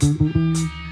Mm-hmm.